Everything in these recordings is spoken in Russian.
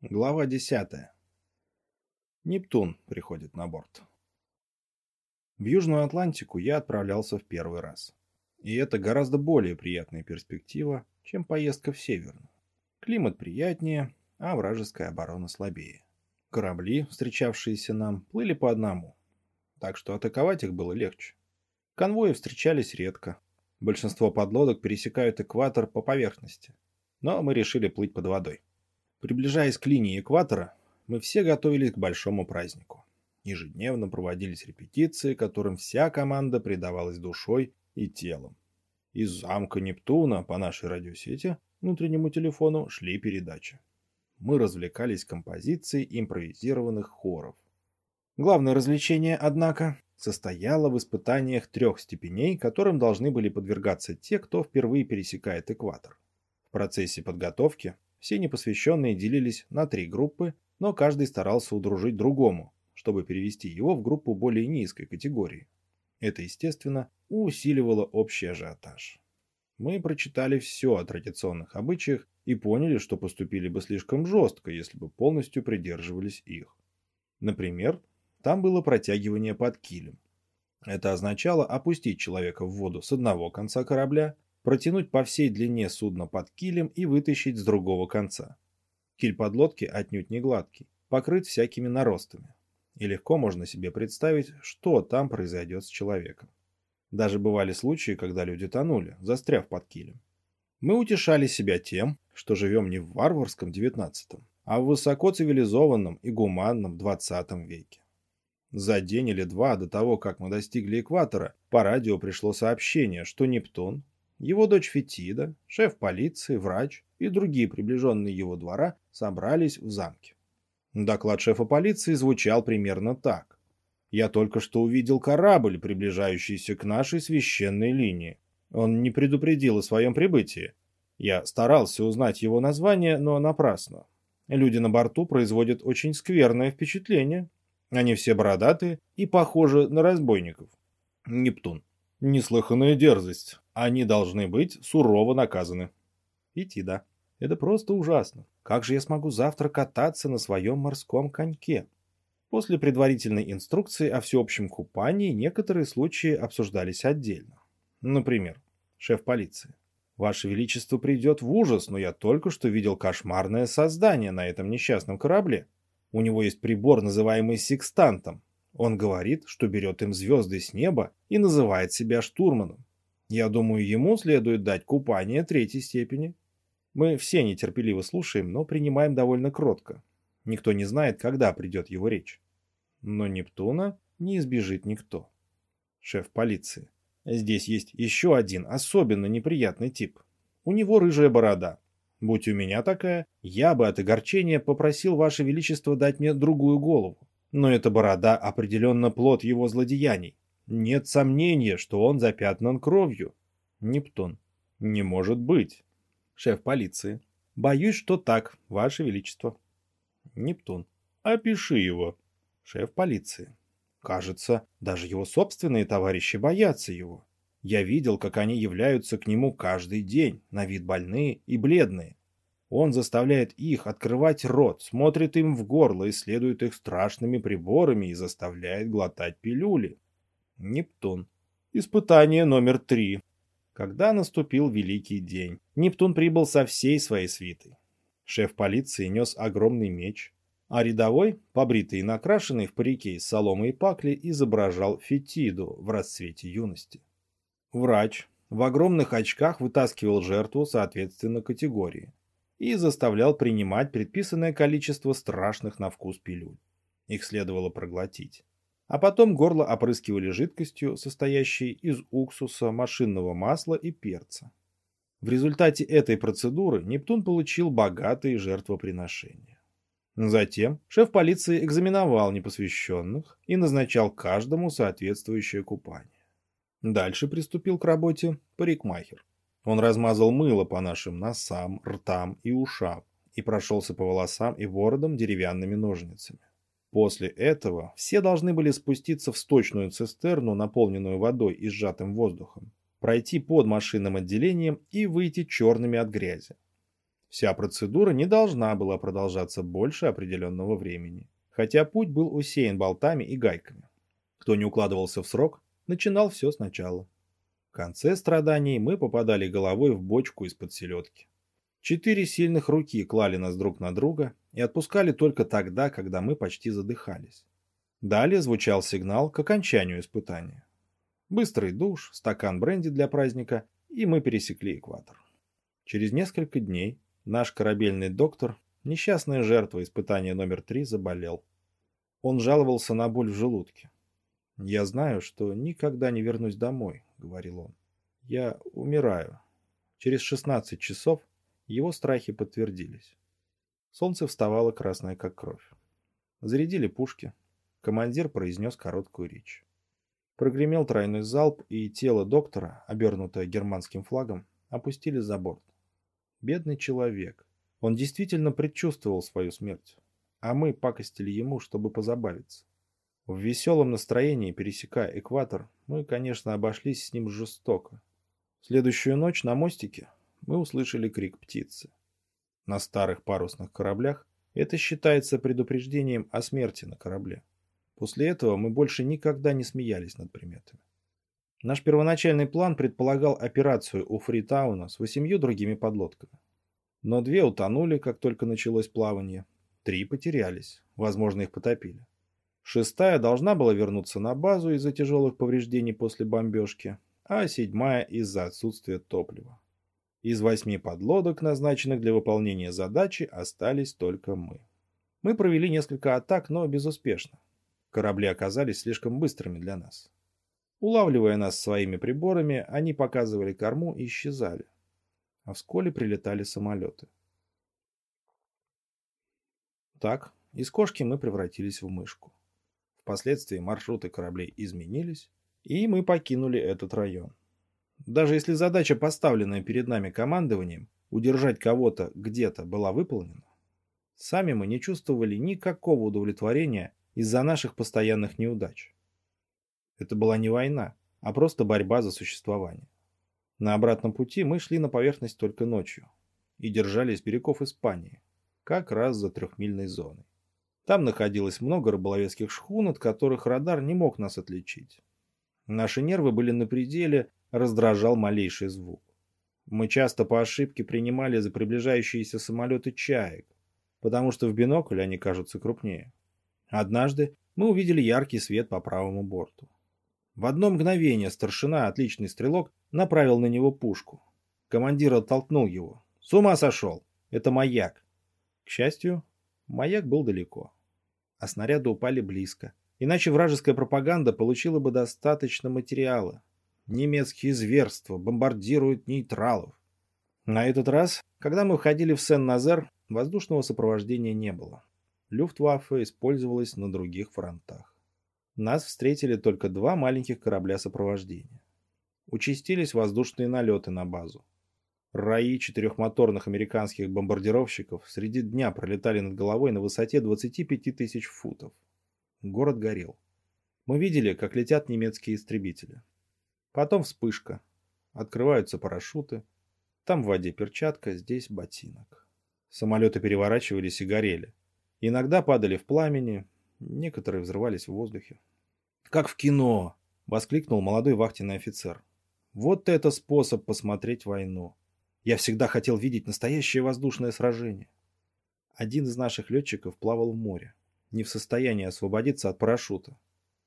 Глава 10. Нептун приходит на борт. В Южную Атлантику я отправлялся в первый раз. И это гораздо более приятная перспектива, чем поездка в Северную. Климат приятнее, а вражеская оборона слабее. Корабли, встречавшиеся нам, плыли по одному, так что атаковать их было легче. Конвои встречались редко. Большинство подлодок пересекают экватор по поверхности, но мы решили плыть под водой. Приближаясь к линии экватора, мы все готовились к большому празднику. Ежедневно проводились репетиции, которым вся команда предавалась душой и телом. Из замка Нептуна по нашей радиосети, внутреннему телефону, шли передачи. Мы развлекались композицией импровизированных хоров. Главное развлечение, однако, состояло в испытаниях трех степеней, которым должны были подвергаться те, кто впервые пересекает экватор. В процессе подготовки все непосвященные делились на три группы, но каждый старался удружить другому, чтобы перевести его в группу более низкой категории. Это, естественно, усиливало общий ажиотаж. Мы прочитали все о традиционных обычаях и поняли, что поступили бы слишком жестко, если бы полностью придерживались их. Например, там было протягивание под килем. Это означало опустить человека в воду с одного конца корабля протянуть по всей длине судна под килем и вытащить с другого конца. Киль подлодки отнюдь не гладкий, покрыт всякими наростами. И легко можно себе представить, что там произойдет с человеком. Даже бывали случаи, когда люди тонули, застряв под килем. Мы утешали себя тем, что живем не в варварском XIX, а в высоко цивилизованном и гуманном XX веке. За день или два до того, как мы достигли экватора, по радио пришло сообщение, что Нептун, его дочь Фетида, шеф полиции, врач и другие приближенные его двора собрались в замке. Доклад шефа полиции звучал примерно так. «Я только что увидел корабль, приближающийся к нашей священной линии. Он не предупредил о своем прибытии. Я старался узнать его название, но напрасно. Люди на борту производят очень скверное впечатление. Они все бородатые и похожи на разбойников. Нептун. Неслыханная дерзость. Они должны быть сурово наказаны. Идти, да. Это просто ужасно. Как же я смогу завтра кататься на своем морском коньке? После предварительной инструкции о всеобщем купании некоторые случаи обсуждались отдельно. Например, шеф полиции. Ваше Величество придет в ужас, но я только что видел кошмарное создание на этом несчастном корабле. У него есть прибор, называемый секстантом. Он говорит, что берет им звезды с неба и называет себя штурманом. Я думаю, ему следует дать купание третьей степени. Мы все нетерпеливо слушаем, но принимаем довольно кротко. Никто не знает, когда придет его речь. Но Нептуна не избежит никто. Шеф полиции. Здесь есть еще один особенно неприятный тип. У него рыжая борода. Будь у меня такая, я бы от огорчения попросил Ваше Величество дать мне другую голову. Но эта борода определенно плод его злодеяний. Нет сомнения, что он запятнан кровью. Нептун. Не может быть. Шеф полиции. Боюсь, что так, Ваше Величество. Нептун. Опиши его. Шеф полиции. Кажется, даже его собственные товарищи боятся его. Я видел, как они являются к нему каждый день, на вид больные и бледные. Он заставляет их открывать рот, смотрит им в горло, исследует их страшными приборами и заставляет глотать пилюли. Нептун. Испытание номер три. Когда наступил великий день, Нептун прибыл со всей своей свитой. Шеф полиции нес огромный меч, а рядовой, побритый и накрашенный в парике из соломы и пакли, изображал Фетиду в расцвете юности. Врач в огромных очках вытаскивал жертву соответственно категории и заставлял принимать предписанное количество страшных на вкус пилюль. Их следовало проглотить а потом горло опрыскивали жидкостью, состоящей из уксуса, машинного масла и перца. В результате этой процедуры Нептун получил богатые жертвоприношения. Затем шеф полиции экзаменовал непосвященных и назначал каждому соответствующее купание. Дальше приступил к работе парикмахер. Он размазал мыло по нашим носам, ртам и ушам и прошелся по волосам и бородам деревянными ножницами. После этого все должны были спуститься в сточную цистерну, наполненную водой и сжатым воздухом, пройти под машинным отделением и выйти черными от грязи. Вся процедура не должна была продолжаться больше определенного времени, хотя путь был усеян болтами и гайками. Кто не укладывался в срок, начинал все сначала. В конце страданий мы попадали головой в бочку из-под селедки. Четыре сильных руки клали нас друг на друга и отпускали только тогда, когда мы почти задыхались. Далее звучал сигнал к окончанию испытания. Быстрый душ, стакан бренди для праздника, и мы пересекли экватор. Через несколько дней наш корабельный доктор, несчастная жертва испытания номер три, заболел. Он жаловался на боль в желудке. «Я знаю, что никогда не вернусь домой», — говорил он. «Я умираю». Через 16 часов его страхи подтвердились. Солнце вставало красное, как кровь. Зарядили пушки. Командир произнес короткую речь. Прогремел тройной залп, и тело доктора, обернутое германским флагом, опустили за борт. Бедный человек. Он действительно предчувствовал свою смерть. А мы пакостили ему, чтобы позабавиться. В веселом настроении, пересекая экватор, мы, конечно, обошлись с ним жестоко. Следующую ночь на мостике мы услышали крик птицы. На старых парусных кораблях это считается предупреждением о смерти на корабле. После этого мы больше никогда не смеялись над приметами. Наш первоначальный план предполагал операцию у Фритауна с восемью другими подлодками. Но две утонули, как только началось плавание. Три потерялись, возможно, их потопили. Шестая должна была вернуться на базу из-за тяжелых повреждений после бомбежки, а седьмая из-за отсутствия топлива. Из восьми подлодок, назначенных для выполнения задачи, остались только мы. Мы провели несколько атак, но безуспешно. Корабли оказались слишком быстрыми для нас. Улавливая нас своими приборами, они показывали корму и исчезали. А вскоре прилетали самолеты. Так, из кошки мы превратились в мышку. Впоследствии маршруты кораблей изменились, и мы покинули этот район. Даже если задача, поставленная перед нами командованием, удержать кого-то где-то была выполнена, сами мы не чувствовали никакого удовлетворения из-за наших постоянных неудач. Это была не война, а просто борьба за существование. На обратном пути мы шли на поверхность только ночью и держались берегов Испании, как раз за трехмильной зоной. Там находилось много рыболовецких шхун, от которых радар не мог нас отличить. Наши нервы были на пределе, раздражал малейший звук. Мы часто по ошибке принимали за приближающиеся самолеты чаек, потому что в бинокль они кажутся крупнее. Однажды мы увидели яркий свет по правому борту. В одно мгновение старшина, отличный стрелок, направил на него пушку. Командир оттолкнул его. «С ума сошел! Это маяк!» К счастью, маяк был далеко. А снаряды упали близко. Иначе вражеская пропаганда получила бы достаточно материала, Немецкие зверства бомбардируют нейтралов. На этот раз, когда мы входили в Сен-Назер, воздушного сопровождения не было. Люфтваффе использовалась на других фронтах. Нас встретили только два маленьких корабля сопровождения. Участились воздушные налеты на базу. Раи четырехмоторных американских бомбардировщиков среди дня пролетали над головой на высоте 25 тысяч футов. Город горел. Мы видели, как летят немецкие истребители. Потом вспышка. Открываются парашюты. Там в воде перчатка, здесь ботинок. Самолеты переворачивались и горели. Иногда падали в пламени, некоторые взрывались в воздухе. «Как в кино!» — воскликнул молодой вахтенный офицер. «Вот это способ посмотреть войну! Я всегда хотел видеть настоящее воздушное сражение!» Один из наших летчиков плавал в море, не в состоянии освободиться от парашюта.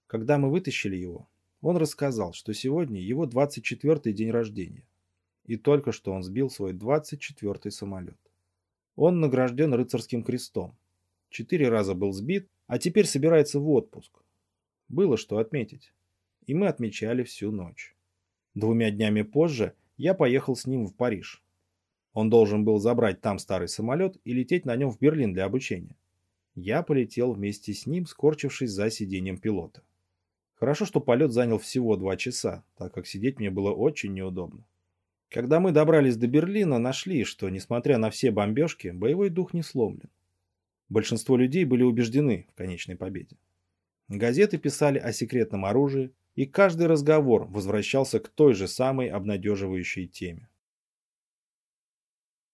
Когда мы вытащили его, он рассказал, что сегодня его 24-й день рождения. И только что он сбил свой 24-й самолет. Он награжден рыцарским крестом. Четыре раза был сбит, а теперь собирается в отпуск. Было что отметить. И мы отмечали всю ночь. Двумя днями позже я поехал с ним в Париж. Он должен был забрать там старый самолет и лететь на нем в Берлин для обучения. Я полетел вместе с ним, скорчившись за сиденьем пилота. Хорошо, что полет занял всего два часа, так как сидеть мне было очень неудобно. Когда мы добрались до Берлина, нашли, что, несмотря на все бомбежки, боевой дух не сломлен. Большинство людей были убеждены в конечной победе. Газеты писали о секретном оружии, и каждый разговор возвращался к той же самой обнадеживающей теме.